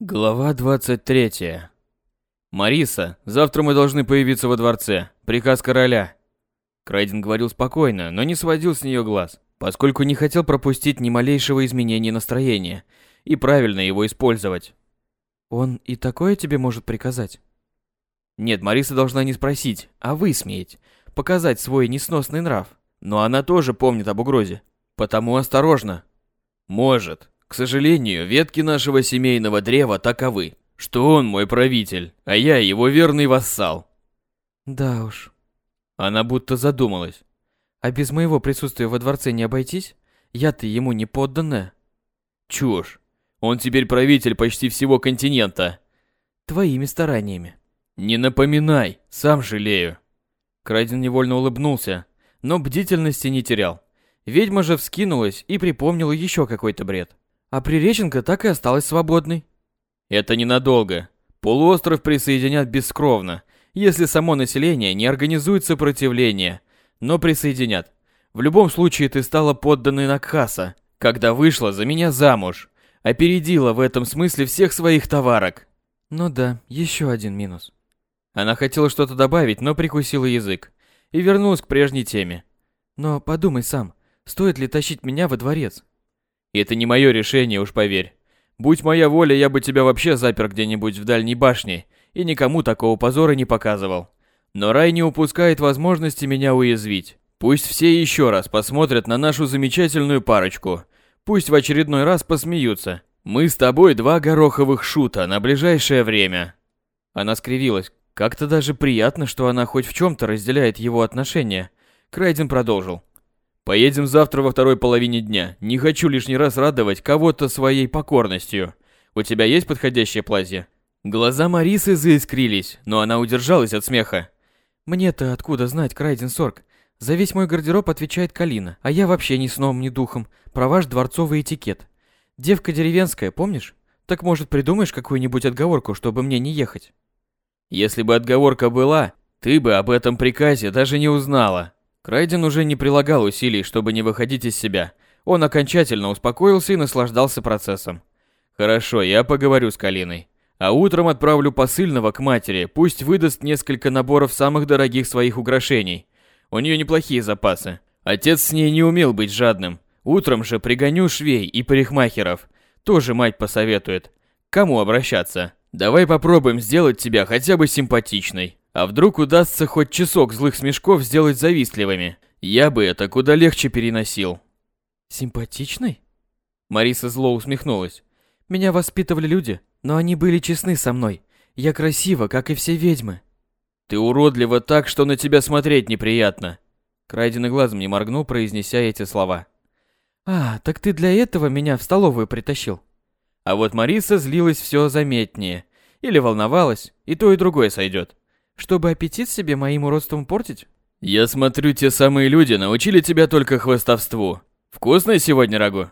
Глава 23. Мариса, завтра мы должны появиться во дворце. Приказ короля. Крайден говорил спокойно, но не сводил с нее глаз, поскольку не хотел пропустить ни малейшего изменения настроения и правильно его использовать. Он и такое тебе может приказать? Нет, Мариса должна не спросить, а высмеять, показать свой несносный нрав. Но она тоже помнит об угрозе, потому осторожно. Может, к сожалению, ветки нашего семейного древа таковы, что он мой правитель, а я его верный вассал. Да уж. Она будто задумалась. А без моего присутствия во дворце не обойтись? Я-то ему не подданная. Чушь. Он теперь правитель почти всего континента. Твоими стараниями. Не напоминай, сам жалею. Крайден невольно улыбнулся, но бдительности не терял. Ведьма же вскинулась и припомнила еще какой-то бред. А Приреченка так и осталась свободной. Это ненадолго. Полуостров присоединят бескровно, если само население не организует сопротивление, но присоединят. В любом случае ты стала подданной Накхаса, когда вышла за меня замуж. Опередила в этом смысле всех своих товарок. Ну да, еще один минус. Она хотела что-то добавить, но прикусила язык и вернулась к прежней теме. Но подумай сам, стоит ли тащить меня во дворец? И это не мое решение, уж поверь. Будь моя воля, я бы тебя вообще запер где-нибудь в дальней башне и никому такого позора не показывал. Но рай не упускает возможности меня уязвить. Пусть все еще раз посмотрят на нашу замечательную парочку. Пусть в очередной раз посмеются. Мы с тобой два гороховых шута на ближайшее время. Она скривилась. Как-то даже приятно, что она хоть в чем-то разделяет его отношения. Крайден продолжил. Поедем завтра во второй половине дня. Не хочу лишний раз радовать кого-то своей покорностью. У тебя есть подходящее платье? Глаза Марисы заискрились, но она удержалась от смеха. Мне-то откуда знать, Крайден Сорг? За весь мой гардероб отвечает Калина, а я вообще ни сном, ни духом про ваш дворцовый этикет. Девка деревенская, помнишь? Так может придумаешь какую-нибудь отговорку, чтобы мне не ехать? Если бы отговорка была, ты бы об этом приказе даже не узнала. Крайден уже не прилагал усилий, чтобы не выходить из себя. Он окончательно успокоился и наслаждался процессом. «Хорошо, я поговорю с Калиной. А утром отправлю посыльного к матери, пусть выдаст несколько наборов самых дорогих своих украшений. У нее неплохие запасы. Отец с ней не умел быть жадным. Утром же пригоню швей и парикмахеров. Тоже мать посоветует. кому обращаться? Давай попробуем сделать тебя хотя бы симпатичной. А вдруг удастся хоть часок злых смешков сделать завистливыми? Я бы это куда легче переносил. Симпатичный? Мариса зло усмехнулась. Меня воспитывали люди, но они были честны со мной. Я красива, как и все ведьмы. Ты уродлива так, что на тебя смотреть неприятно. Крайден глазом не моргнул, произнеся эти слова. А, так ты для этого меня в столовую притащил. А вот Мариса злилась все заметнее. Или волновалась, и то, и другое сойдет. Чтобы аппетит себе моим уродством портить? Я смотрю, те самые люди научили тебя только хвостовству. Вкусное сегодня рагу?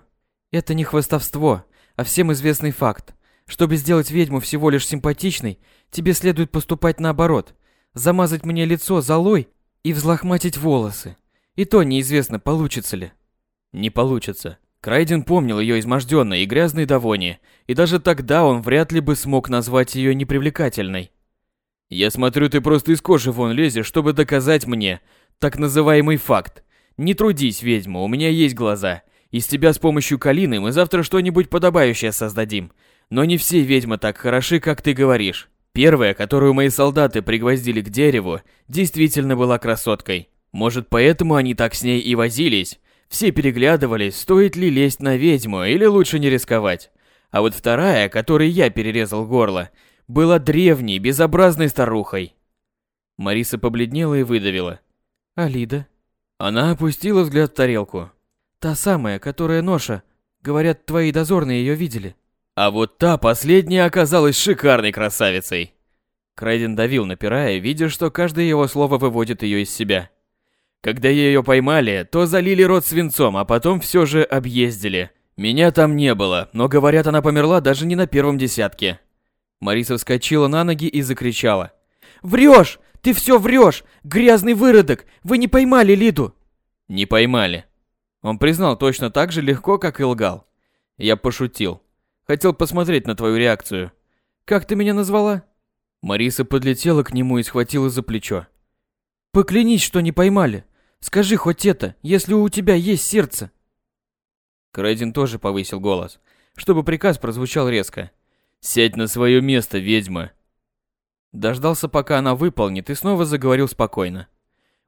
Это не хвостовство, а всем известный факт. Чтобы сделать ведьму всего лишь симпатичной, тебе следует поступать наоборот. Замазать мне лицо золой и взлохматить волосы. И то неизвестно, получится ли. Не получится. Крайден помнил ее изможденной и грязной до вони, и даже тогда он вряд ли бы смог назвать ее непривлекательной. Я смотрю, ты просто из кожи вон лезешь, чтобы доказать мне так называемый факт. Не трудись, ведьма, у меня есть глаза. Из тебя с помощью Калины мы завтра что-нибудь подобающее создадим. Но не все ведьмы так хороши, как ты говоришь. Первая, которую мои солдаты пригвоздили к дереву, действительно была красоткой. Может, поэтому они так с ней и возились? Все переглядывались, стоит ли лезть на ведьму или лучше не рисковать. А вот вторая, которой я перерезал горло, была древней, безобразной старухой. Мариса побледнела и выдавила. «Алида?» Она опустила взгляд в тарелку. «Та самая, которая ноша. Говорят, твои дозорные ее видели». А вот та последняя оказалась шикарной красавицей. Крайден давил, напирая, видя, что каждое его слово выводит ее из себя. Когда ее поймали, то залили рот свинцом, а потом все же объездили. Меня там не было, но говорят, она померла даже не на первом десятке. Мариса вскочила на ноги и закричала. «Врешь! Ты все врешь! Грязный выродок! Вы не поймали Лиду!» «Не поймали». Он признал точно так же легко, как и лгал. Я пошутил. Хотел посмотреть на твою реакцию. Как ты меня назвала? Мариса подлетела к нему и схватила за плечо. Поклянись, что не поймали. Скажи хоть это, если у тебя есть сердце. Крейден тоже повысил голос, чтобы приказ прозвучал резко. «Сядь на свое место, ведьма!» Дождался, пока она выполнит, и снова заговорил спокойно.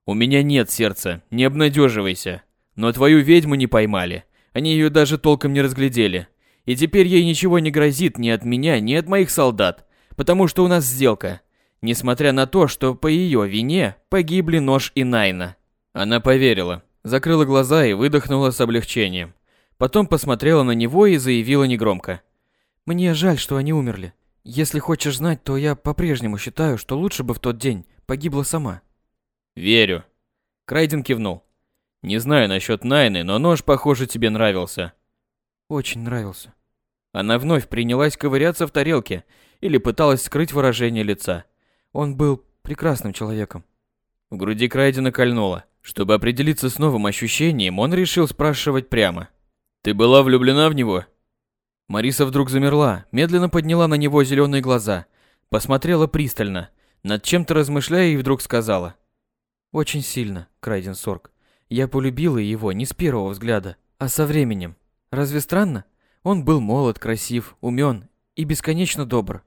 «У меня нет сердца, не обнадеживайся. Но твою ведьму не поймали. Они ее даже толком не разглядели. И теперь ей ничего не грозит ни от меня, ни от моих солдат, потому что у нас сделка. Несмотря на то, что по ее вине погибли Нож и Найна». Она поверила, закрыла глаза и выдохнула с облегчением. Потом посмотрела на него и заявила негромко. «Мне жаль, что они умерли. Если хочешь знать, то я по-прежнему считаю, что лучше бы в тот день погибла сама». «Верю». Крайден кивнул. «Не знаю насчет Найны, но нож, похоже, тебе нравился». «Очень нравился». Она вновь принялась ковыряться в тарелке или пыталась скрыть выражение лица. Он был прекрасным человеком. В груди Крайдена кольнуло. Чтобы определиться с новым ощущением, он решил спрашивать прямо. Ты была влюблена в него? Мариса вдруг замерла, медленно подняла на него зеленые глаза, посмотрела пристально, над чем-то размышляя и вдруг сказала. Очень сильно, Крайден Сорг. Я полюбила его не с первого взгляда, а со временем. Разве странно? Он был молод, красив, умен и бесконечно добр.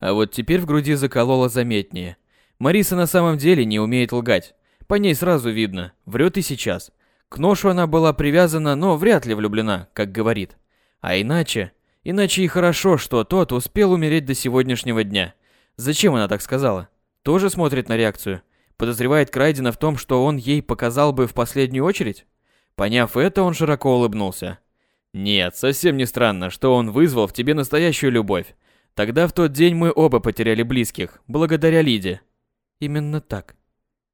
А вот теперь в груди закололо заметнее. Мариса на самом деле не умеет лгать. По ней сразу видно, врет и сейчас. К ношу она была привязана, но вряд ли влюблена, как говорит. А иначе... Иначе и хорошо, что тот успел умереть до сегодняшнего дня. Зачем она так сказала? Тоже смотрит на реакцию? Подозревает Крайдена в том, что он ей показал бы в последнюю очередь? Поняв это, он широко улыбнулся. Нет, совсем не странно, что он вызвал в тебе настоящую любовь. Тогда в тот день мы оба потеряли близких, благодаря Лиде. Именно так.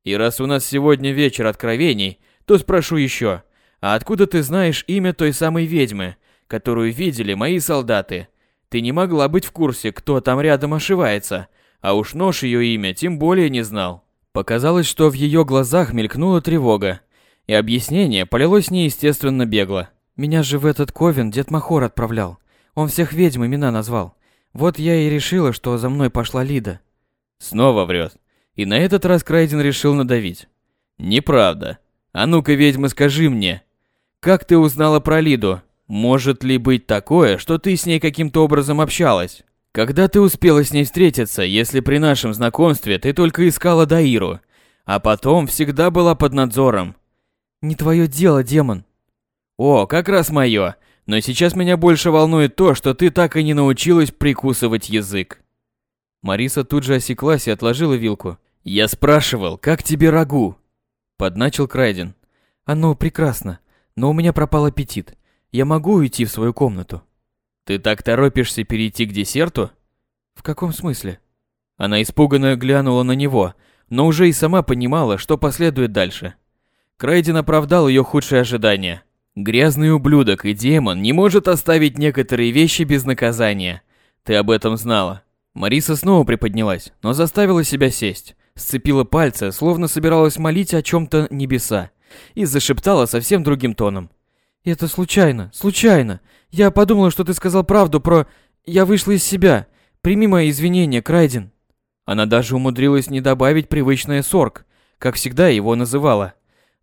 И раз у нас сегодня вечер откровений, то спрошу еще. А откуда ты знаешь имя той самой ведьмы, которую видели мои солдаты? Ты не могла быть в курсе, кто там рядом ошивается, а уж нож ее имя тем более не знал. Показалось, что в ее глазах мелькнула тревога, и объяснение полилось неестественно бегло. Меня же в этот ковен дед Махор отправлял. Он всех ведьм имена назвал. Вот я и решила, что за мной пошла Лида. Снова врет. И на этот раз Крайден решил надавить. Неправда. А ну-ка, ведьма, скажи мне, как ты узнала про Лиду? Может ли быть такое, что ты с ней каким-то образом общалась? Когда ты успела с ней встретиться, если при нашем знакомстве ты только искала Даиру, а потом всегда была под надзором? Не твое дело, демон. О, как раз мое. Но сейчас меня больше волнует то, что ты так и не научилась прикусывать язык. Мариса тут же осеклась и отложила вилку. Я спрашивал, как тебе рагу? Подначил Крайден. Оно прекрасно, но у меня пропал аппетит. Я могу уйти в свою комнату. Ты так торопишься перейти к десерту? В каком смысле? Она испуганно глянула на него, но уже и сама понимала, что последует дальше. Крайден оправдал ее худшие ожидания. Грязный ублюдок и демон не может оставить некоторые вещи без наказания. Ты об этом знала. Мариса снова приподнялась, но заставила себя сесть сцепила пальцы, словно собиралась молить о чем-то небеса, и зашептала совсем другим тоном. «Это случайно, случайно. Я подумала, что ты сказал правду про... Я вышла из себя. Прими мои извинения, Крайден». Она даже умудрилась не добавить привычное сорг, как всегда его называла.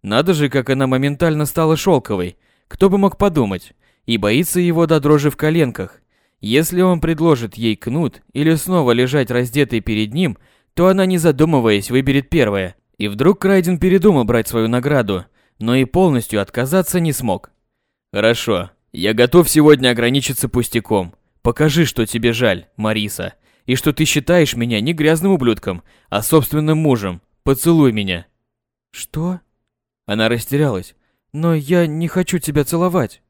Надо же, как она моментально стала шелковой. Кто бы мог подумать. И боится его до дрожи в коленках. Если он предложит ей кнут или снова лежать раздетой перед ним, то она, не задумываясь, выберет первое. И вдруг Крайден передумал брать свою награду, но и полностью отказаться не смог. «Хорошо, я готов сегодня ограничиться пустяком. Покажи, что тебе жаль, Мариса, и что ты считаешь меня не грязным ублюдком, а собственным мужем. Поцелуй меня». «Что?» Она растерялась. «Но я не хочу тебя целовать».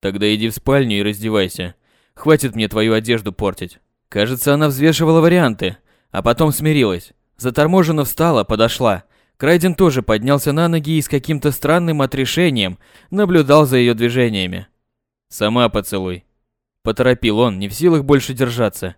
«Тогда иди в спальню и раздевайся. Хватит мне твою одежду портить». Кажется, она взвешивала варианты, а потом смирилась. Заторможенно встала, подошла. Крайден тоже поднялся на ноги и с каким-то странным отрешением наблюдал за ее движениями. «Сама поцелуй». Поторопил он, не в силах больше держаться.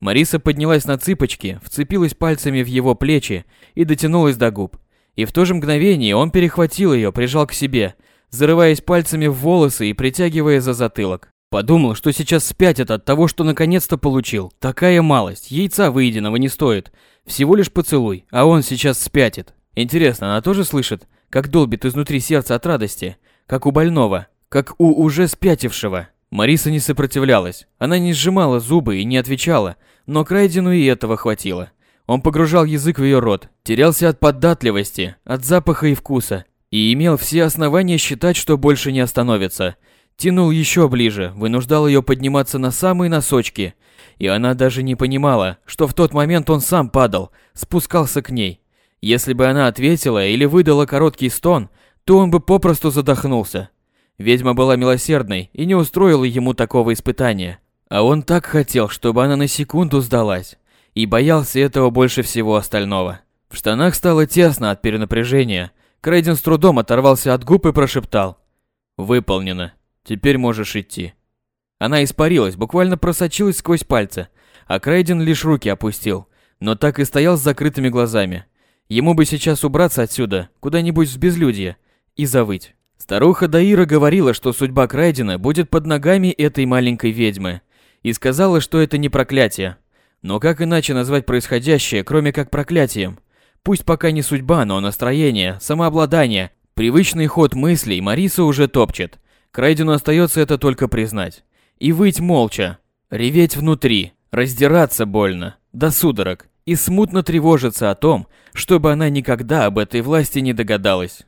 Мариса поднялась на цыпочки, вцепилась пальцами в его плечи и дотянулась до губ. И в то же мгновение он перехватил ее, прижал к себе, зарываясь пальцами в волосы и притягивая за затылок. Подумал, что сейчас спятит от того, что наконец-то получил. Такая малость, яйца выеденного не стоит. Всего лишь поцелуй, а он сейчас спятит. Интересно, она тоже слышит, как долбит изнутри сердце от радости, как у больного, как у уже спятившего. Мариса не сопротивлялась. Она не сжимала зубы и не отвечала, но Крайдену и этого хватило. Он погружал язык в ее рот, терялся от податливости, от запаха и вкуса, и имел все основания считать, что больше не остановится – Тянул еще ближе, вынуждал ее подниматься на самые носочки. И она даже не понимала, что в тот момент он сам падал, спускался к ней. Если бы она ответила или выдала короткий стон, то он бы попросту задохнулся. Ведьма была милосердной и не устроила ему такого испытания. А он так хотел, чтобы она на секунду сдалась. И боялся этого больше всего остального. В штанах стало тесно от перенапряжения. Крейден с трудом оторвался от губ и прошептал. «Выполнено». Теперь можешь идти. Она испарилась, буквально просочилась сквозь пальцы, а Крейден лишь руки опустил, но так и стоял с закрытыми глазами. Ему бы сейчас убраться отсюда, куда-нибудь в безлюдье, и завыть. Старуха Даира говорила, что судьба Крайдена будет под ногами этой маленькой ведьмы, и сказала, что это не проклятие. Но как иначе назвать происходящее, кроме как проклятием? Пусть пока не судьба, но настроение, самообладание, привычный ход мыслей Мариса уже топчет. Крайдену остается это только признать. И выть молча, реветь внутри, раздираться больно, до судорог, и смутно тревожиться о том, чтобы она никогда об этой власти не догадалась.